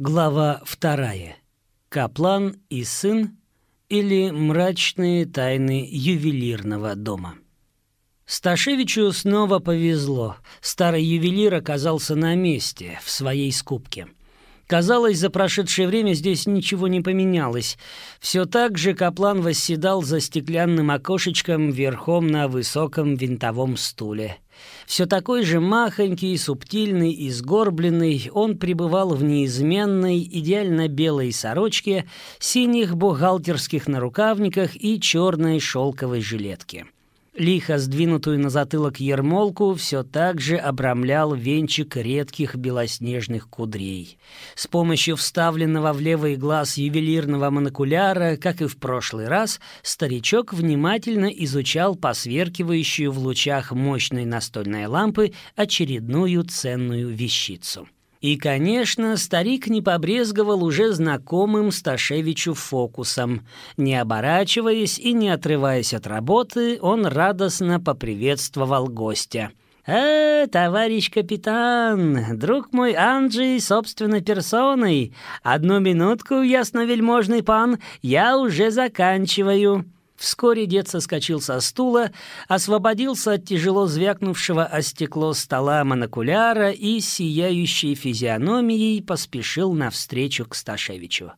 Глава вторая. Каплан и сын или мрачные тайны ювелирного дома. Сташевичу снова повезло. Старый ювелир оказался на месте, в своей скупке. Казалось, за прошедшее время здесь ничего не поменялось. Все так же Каплан восседал за стеклянным окошечком верхом на высоком винтовом стуле. Все такой же махонький, субтильный и сгорбленный, он пребывал в неизменной, идеально белой сорочке, синих бухгалтерских нарукавниках и черной шелковой жилетке. Лихо сдвинутую на затылок ермолку все так же обрамлял венчик редких белоснежных кудрей. С помощью вставленного в левый глаз ювелирного монокуляра, как и в прошлый раз, старичок внимательно изучал посверкивающую в лучах мощной настольной лампы очередную ценную вещицу. И, конечно, старик не побрезговал уже знакомым Сташевичу фокусом. Не оборачиваясь и не отрываясь от работы, он радостно поприветствовал гостя. «Э, товарищ капитан, друг мой Анджей собственной персоной, одну минутку, ясновельможный пан, я уже заканчиваю». Вскоре дед соскочил со стула, освободился от тяжело звякнувшего о стекло стола монокуляра и сияющей физиономией поспешил навстречу к Сташевичу.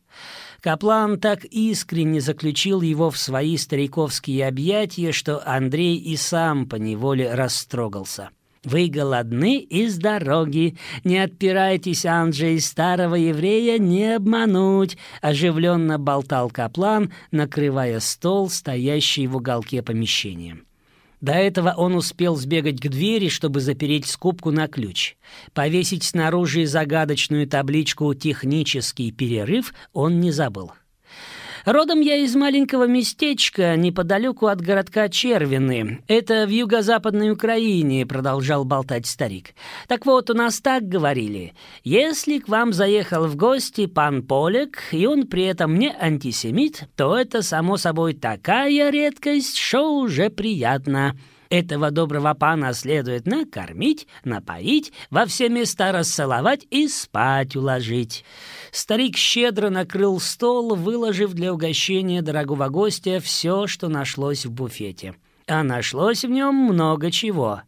Каплан так искренне заключил его в свои стариковские объятия, что Андрей и сам поневоле растрогался. Вы голодны и с дороги. Не отпирайтесь, Анджей, старого еврея не обмануть, оживленно болтал Каплан, накрывая стол, стоящий в уголке помещения. До этого он успел сбегать к двери, чтобы запереть скупку на ключ. Повесить снаружи загадочную табличку «Технический перерыв» он не забыл. Родом я из маленького местечка неподалеку от городка Червины. Это в юго-западной Украине, продолжал болтать старик. Так вот, у нас так говорили. Если к вам заехал в гости пан Полек, и он при этом не антисемит, то это, само собой, такая редкость, что уже приятно. Этого доброго пана следует накормить, напоить, во все места расцеловать и спать уложить. Старик щедро накрыл стол, выложив для угощения дорогого гостя все, что нашлось в буфете. А нашлось в нем много чего.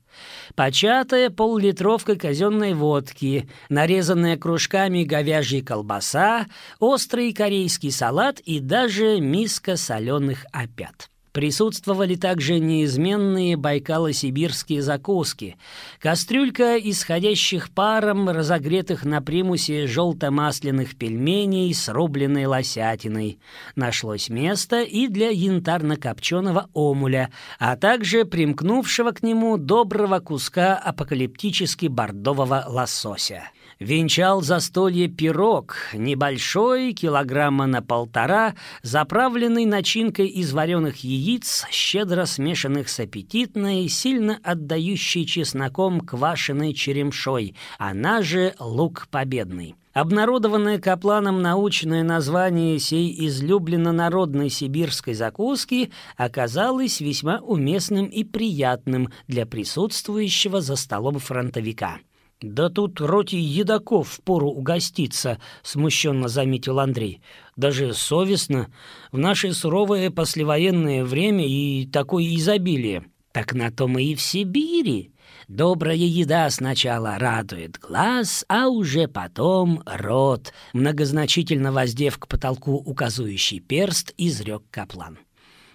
Початая поллитровка казенной водки, нарезанная кружками говяжья колбаса, острый корейский салат и даже миска соленых опят. Присутствовали также неизменные байкало-сибирские закуски, кастрюлька исходящих паром, разогретых на примусе желто-масляных пельменей с рубленной лосятиной. Нашлось место и для янтарно-копченого омуля, а также примкнувшего к нему доброго куска апокалиптически бордового лосося венчал застолье пирог, небольшой, килограмма на полтора, заправленный начинкой из вареных яиц, щедро смешанных с аппетитной, сильно отдающей чесноком квашеной черемшой, она же лук победный. Обнародованное Капланом научное название сей излюбленно народной сибирской закуски оказалось весьма уместным и приятным для присутствующего за столом фронтовика. «Да тут роте едоков впору угоститься», — смущенно заметил Андрей. «Даже совестно. В наше суровое послевоенное время и такое изобилие». «Так на то мы и в Сибири. Добрая еда сначала радует глаз, а уже потом рот», — многозначительно воздев к потолку указующий перст, изрек Каплан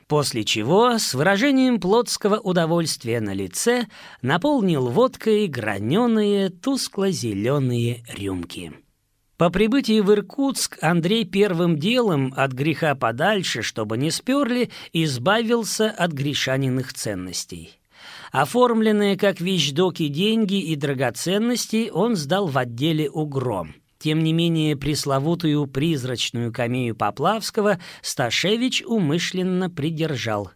после чего с выражением плотского удовольствия на лице наполнил водкой граненые тускло-зеленые рюмки. По прибытии в Иркутск Андрей первым делом от греха подальше, чтобы не сперли, избавился от грешаниных ценностей. Оформленные как вещдоки деньги и драгоценности он сдал в отделе «Угром». Тем не менее, пресловутую призрачную камею Поплавского Сташевич умышленно придержал.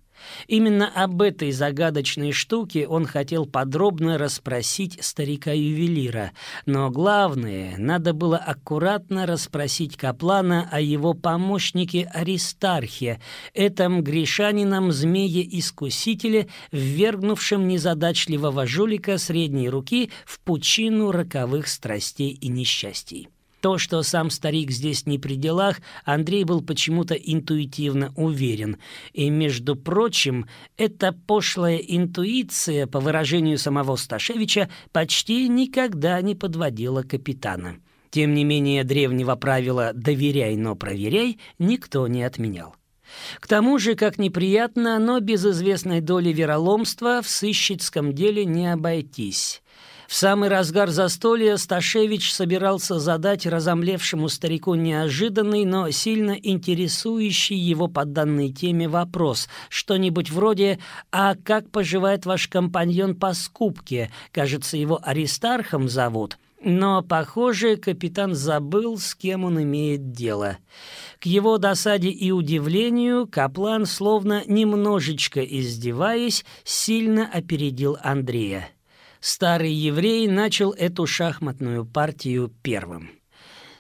Именно об этой загадочной штуке он хотел подробно расспросить старика-ювелира, но главное, надо было аккуратно расспросить Каплана о его помощнике Аристархе, этом грешанином-змее-искусителе, ввергнувшем незадачливого жулика средней руки в пучину роковых страстей и несчастий. То, что сам старик здесь не при делах, Андрей был почему-то интуитивно уверен. И, между прочим, эта пошлая интуиция, по выражению самого Сташевича, почти никогда не подводила капитана. Тем не менее, древнего правила «доверяй, но проверяй» никто не отменял. К тому же, как неприятно, но без известной доли вероломства в сыщицком деле не обойтись. В самый разгар застолья Сташевич собирался задать разомлевшему старику неожиданный, но сильно интересующий его по данной теме вопрос. Что-нибудь вроде «А как поживает ваш компаньон по скупке? Кажется, его Аристархом зовут». Но, похоже, капитан забыл, с кем он имеет дело. К его досаде и удивлению Каплан, словно немножечко издеваясь, сильно опередил Андрея. Старый еврей начал эту шахматную партию первым.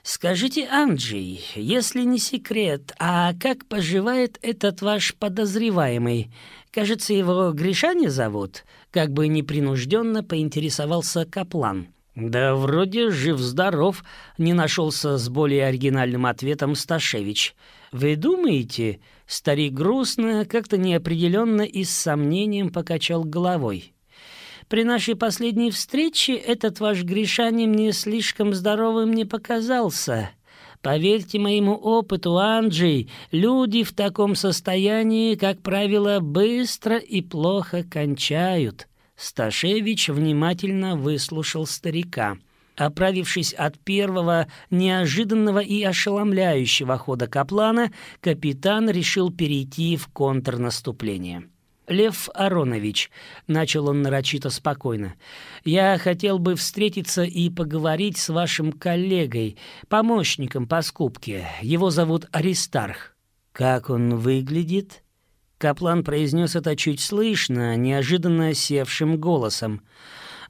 «Скажите, Анджей, если не секрет, а как поживает этот ваш подозреваемый? Кажется, его Гришаня зовут?» Как бы непринужденно поинтересовался Каплан. «Да вроде жив-здоров», — не нашелся с более оригинальным ответом Сташевич. «Вы думаете?» — старик грустно, как-то неопределенно и с сомнением покачал головой. «При нашей последней встрече этот ваш Гришани мне слишком здоровым не показался». Поверьте моему опыту, Анджей, люди в таком состоянии, как правило, быстро и плохо кончают. Сташевич внимательно выслушал старика. Оправившись от первого неожиданного и ошеломляющего хода Каплана, капитан решил перейти в контрнаступление. «Лев Аронович», — начал он нарочито спокойно, — «я хотел бы встретиться и поговорить с вашим коллегой, помощником по скупке. Его зовут Аристарх». «Как он выглядит?» Каплан произнес это чуть слышно, неожиданно севшим голосом.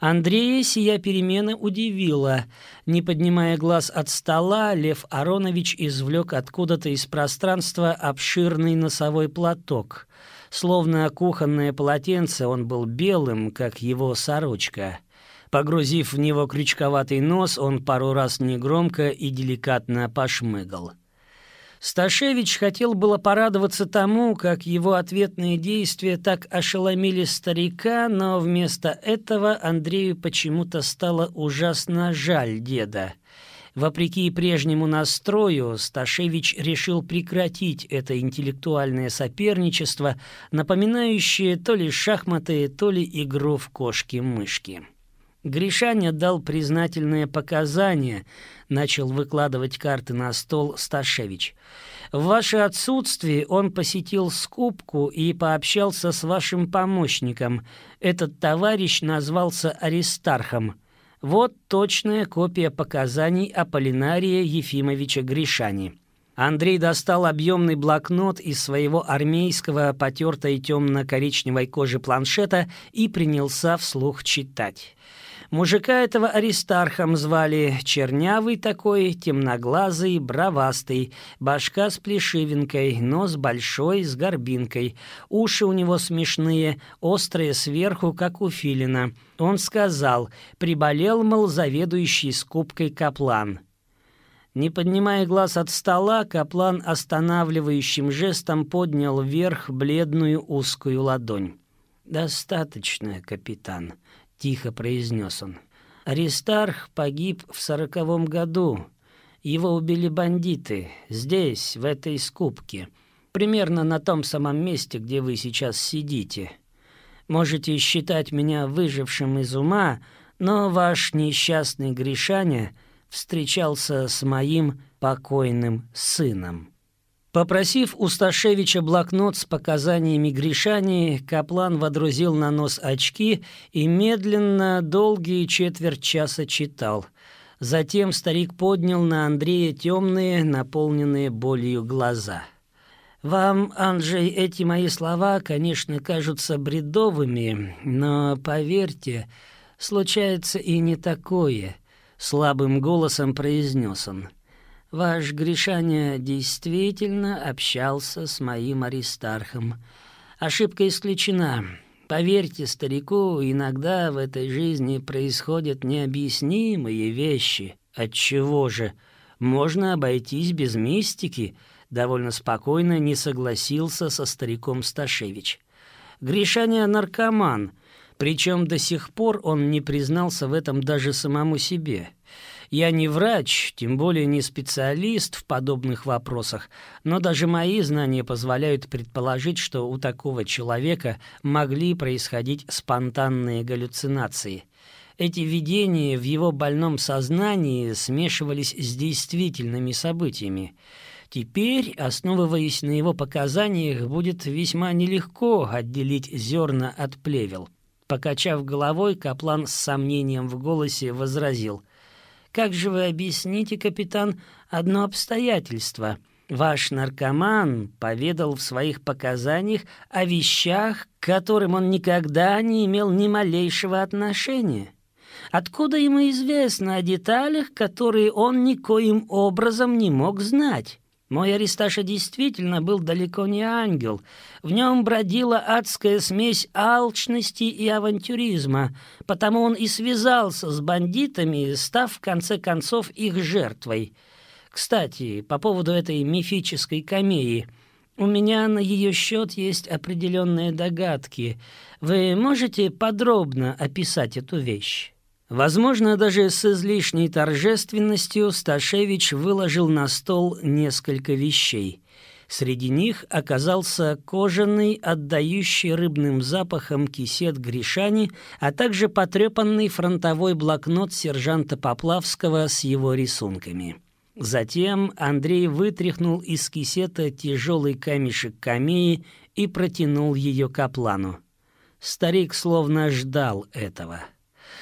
Андрея сия перемена удивила. Не поднимая глаз от стола, Лев Аронович извлек откуда-то из пространства обширный носовой платок. Словно кухонное полотенце, он был белым, как его сорочка. Погрузив в него крючковатый нос, он пару раз негромко и деликатно пошмыгал. Сташевич хотел было порадоваться тому, как его ответные действия так ошеломили старика, но вместо этого Андрею почему-то стало ужасно жаль деда. Вопреки прежнему настрою, Сташевич решил прекратить это интеллектуальное соперничество, напоминающее то ли шахматы, то ли игру в кошки-мышки. Гришаня дал признательные показания, начал выкладывать карты на стол Сташевич. В ваше отсутствие он посетил скупку и пообщался с вашим помощником. Этот товарищ назвался Аристархом. Вот точная копия показаний Аполлинария Ефимовича Гришани. Андрей достал объемный блокнот из своего армейского потертой темно-коричневой кожи планшета и принялся вслух читать. Мужика этого Аристархом звали, чернявый такой, темноглазый, бровастый, башка с плешивинкой, нос большой, с горбинкой, уши у него смешные, острые сверху, как у филина. Он сказал, приболел, мол, заведующий скупкой Каплан. Не поднимая глаз от стола, Каплан останавливающим жестом поднял вверх бледную узкую ладонь. «Достаточно, капитан», тихо произнес он. Аристарх погиб в сороковом году. Его убили бандиты здесь, в этой скупке, примерно на том самом месте, где вы сейчас сидите. Можете считать меня выжившим из ума, но ваш несчастный Гришаня встречался с моим покойным сыном. Попросив у Сташевича блокнот с показаниями Гришани, Каплан водрузил на нос очки и медленно, долгие четверть часа читал. Затем старик поднял на Андрея темные, наполненные болью глаза. «Вам, Анджей, эти мои слова, конечно, кажутся бредовыми, но, поверьте, случается и не такое», — слабым голосом произнес он. — Ваш Гришаня действительно общался с моим Аристархом. Ошибка исключена. Поверьте старику, иногда в этой жизни происходят необъяснимые вещи. От чего же? можно обойтись без мистики, довольно спокойно не согласился со стариком Сташевич. Гришаня наркоман, причем до сих пор он не признался в этом даже самому себе. Я не врач, тем более не специалист в подобных вопросах, но даже мои знания позволяют предположить, что у такого человека могли происходить спонтанные галлюцинации. Эти видения в его больном сознании смешивались с действительными событиями. Теперь, основываясь на его показаниях, будет весьма нелегко отделить зерна от плевел. Покачав головой, Каплан с сомнением в голосе возразил. Как же вы объясните, капитан, одно обстоятельство? Ваш наркоман поведал в своих показаниях о вещах, к которым он никогда не имел ни малейшего отношения. Откуда ему известно о деталях, которые он никоим образом не мог знать? Мой Аристаша действительно был далеко не ангел. В нем бродила адская смесь алчности и авантюризма, потому он и связался с бандитами, став в конце концов их жертвой. Кстати, по поводу этой мифической камеи. У меня на ее счет есть определенные догадки. Вы можете подробно описать эту вещь? Возможно, даже с излишней торжественностью Сташевич выложил на стол несколько вещей. Среди них оказался кожаный, отдающий рыбным запахом кисет Гришани, а также потрепанный фронтовой блокнот сержанта Поплавского с его рисунками. Затем Андрей вытряхнул из кисета тяжелый камешек камеи и протянул ее каплану. Старик словно ждал этого.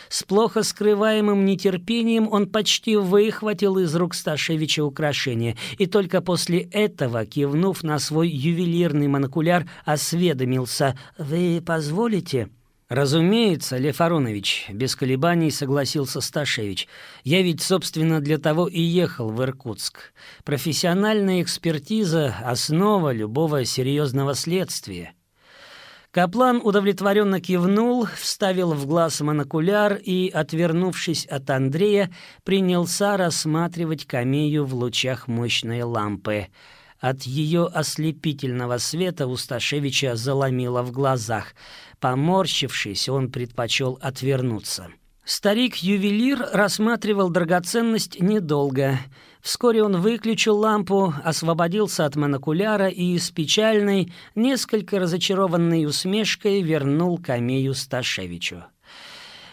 С плохо скрываемым нетерпением он почти выхватил из рук Сташевича украшение, и только после этого, кивнув на свой ювелирный монокуляр, осведомился «Вы позволите?» «Разумеется, Лев Аронович», — без колебаний согласился Сташевич. «Я ведь, собственно, для того и ехал в Иркутск. Профессиональная экспертиза — основа любого серьезного следствия». Каплан удовлетворенно кивнул, вставил в глаз монокуляр и, отвернувшись от Андрея, принялся рассматривать камею в лучах мощной лампы. От ее ослепительного света у Сташевича заломило в глазах. Поморщившись, он предпочел отвернуться. Старик-ювелир рассматривал драгоценность недолго — Вскоре он выключил лампу, освободился от монокуляра и с печальной, несколько разочарованной усмешкой вернул камею Сташевичу.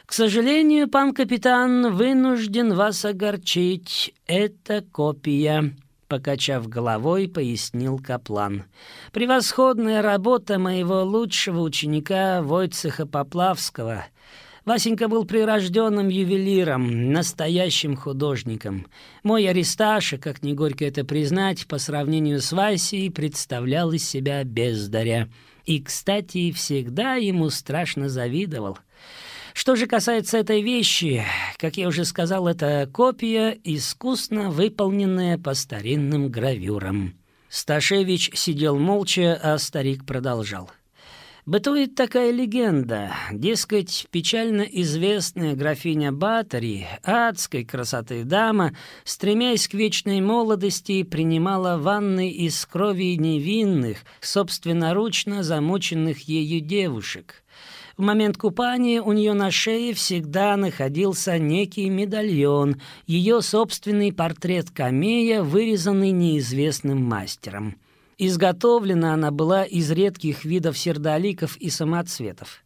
«К сожалению, пан капитан, вынужден вас огорчить. Это копия», — покачав головой, пояснил Каплан. «Превосходная работа моего лучшего ученика Войцеха Поплавского — Васенька был прирожденным ювелиром, настоящим художником. Мой Аристаша, как не горько это признать, по сравнению с Васей представлял из себя бездаря. И, кстати, всегда ему страшно завидовал. Что же касается этой вещи, как я уже сказал, это копия, искусно выполненная по старинным гравюрам. Сташевич сидел молча, а старик продолжал. Бытует такая легенда, дескать, печально известная графиня Батари, адской красоты дама, стремясь к вечной молодости, принимала ванны из крови невинных, собственноручно замученных ею девушек. В момент купания у нее на шее всегда находился некий медальон, ее собственный портрет камея, вырезанный неизвестным мастером. Изготовлена она была из редких видов сердоликов и самоцветов.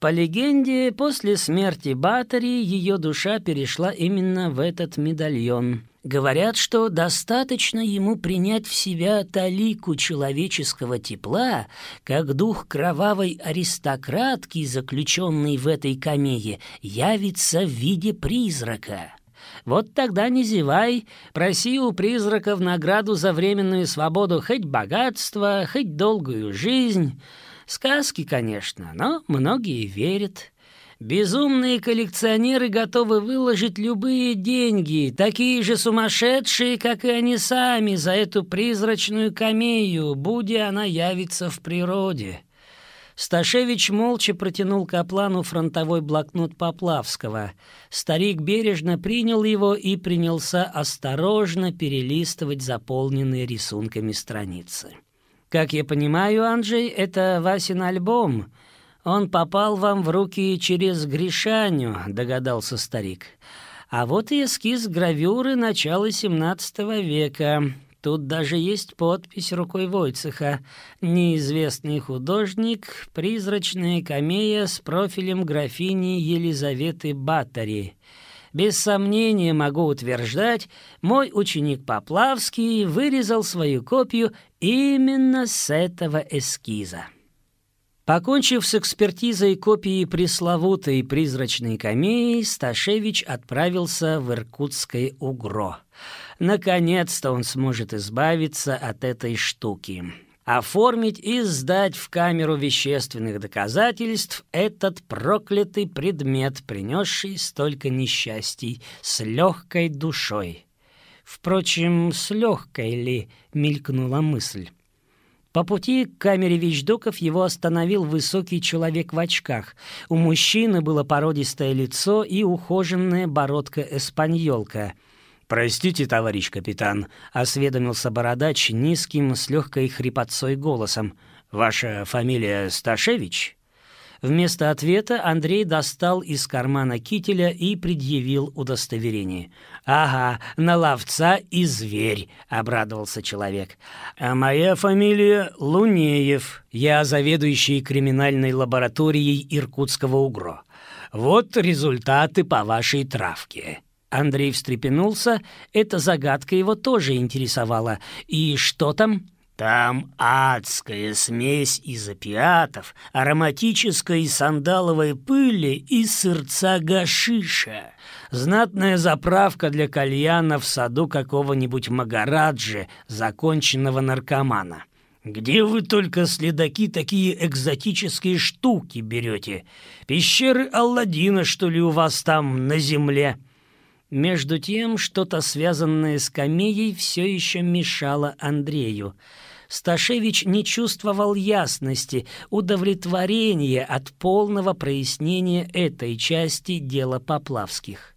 По легенде, после смерти Батари ее душа перешла именно в этот медальон. Говорят, что достаточно ему принять в себя талику человеческого тепла, как дух кровавой аристократки, заключенной в этой камее, явится в виде призрака. Вот тогда не зевай, проси у призраков награду за временную свободу хоть богатство, хоть долгую жизнь. Сказки, конечно, но многие верят. Безумные коллекционеры готовы выложить любые деньги, такие же сумасшедшие, как и они сами, за эту призрачную камею, будь она явится в природе. Сташевич молча протянул Каплану фронтовой блокнот Поплавского. Старик бережно принял его и принялся осторожно перелистывать заполненные рисунками страницы. «Как я понимаю, Анджей, это Васин альбом. Он попал вам в руки через Гришаню», — догадался старик. «А вот и эскиз гравюры начала XVII века». Тут даже есть подпись рукой Войцеха. Неизвестный художник, призрачная камея с профилем графини Елизаветы Баттери. Без сомнения могу утверждать, мой ученик Поплавский вырезал свою копию именно с этого эскиза. Покончив с экспертизой копии пресловутой призрачной камеи, Сташевич отправился в Иркутское УГРО. Наконец-то он сможет избавиться от этой штуки. Оформить и сдать в камеру вещественных доказательств этот проклятый предмет, принесший столько несчастий, с легкой душой. Впрочем, с легкой ли мелькнула мысль. По пути к камере вещдоков его остановил высокий человек в очках. У мужчины было породистое лицо и ухоженная бородка-эспаньолка. «Простите, товарищ капитан», — осведомился бородач низким, с легкой хрипотцой голосом. «Ваша фамилия Сташевич?» Вместо ответа Андрей достал из кармана кителя и предъявил удостоверение. «Ага, на ловца и зверь», — обрадовался человек. «А моя фамилия Лунеев. Я заведующий криминальной лабораторией Иркутского УГРО. Вот результаты по вашей травке». Андрей встрепенулся, эта загадка его тоже интересовала. «И что там?» Там адская смесь из опиатов, ароматической сандаловой пыли и сырца гашиша. Знатная заправка для кальяна в саду какого-нибудь Магараджи, законченного наркомана. Где вы только следаки такие экзотические штуки берете? Пещеры Алладина, что ли, у вас там на земле?» Между тем, что-то связанное с камеей все еще мешало Андрею. Сташевич не чувствовал ясности, удовлетворения от полного прояснения этой части дела Поплавских.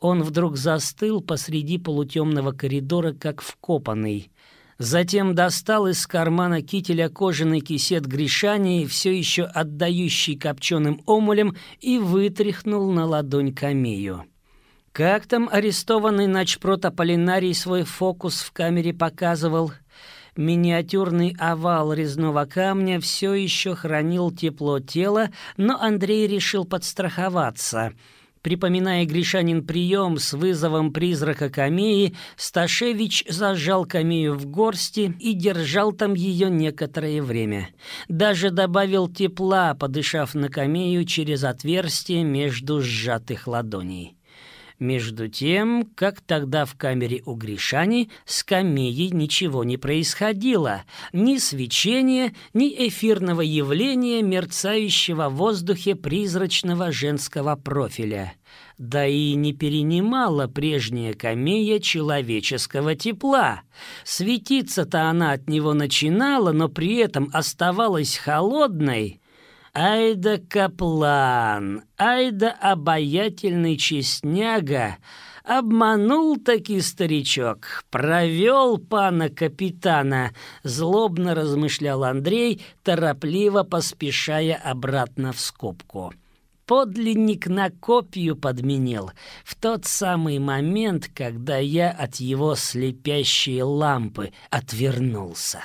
Он вдруг застыл посреди полутемного коридора, как вкопанный. Затем достал из кармана кителя кожаный кисет Гришани, все еще отдающий копченым омулем, и вытряхнул на ладонь камею. Как там арестованный начпрот Аполлинарий свой фокус в камере показывал? Миниатюрный овал резного камня все еще хранил тепло тела, но Андрей решил подстраховаться. Припоминая Гришанин прием с вызовом призрака Камеи, Сташевич зажал Камею в горсти и держал там ее некоторое время. Даже добавил тепла, подышав на Камею через отверстие между сжатых ладоней. Между тем, как тогда в камере у Гришани, с камеей ничего не происходило. Ни свечения, ни эфирного явления, мерцающего в воздухе призрачного женского профиля. Да и не перенимала прежняя камея человеческого тепла. Светиться-то она от него начинала, но при этом оставалась холодной, Ай да каплан, ай да обаятельный честняга, обманул таки старичок, провел пана капитана, злобно размышлял Андрей, торопливо поспешая обратно в скобку. Подлинник на копию подменил в тот самый момент, когда я от его слепящей лампы отвернулся.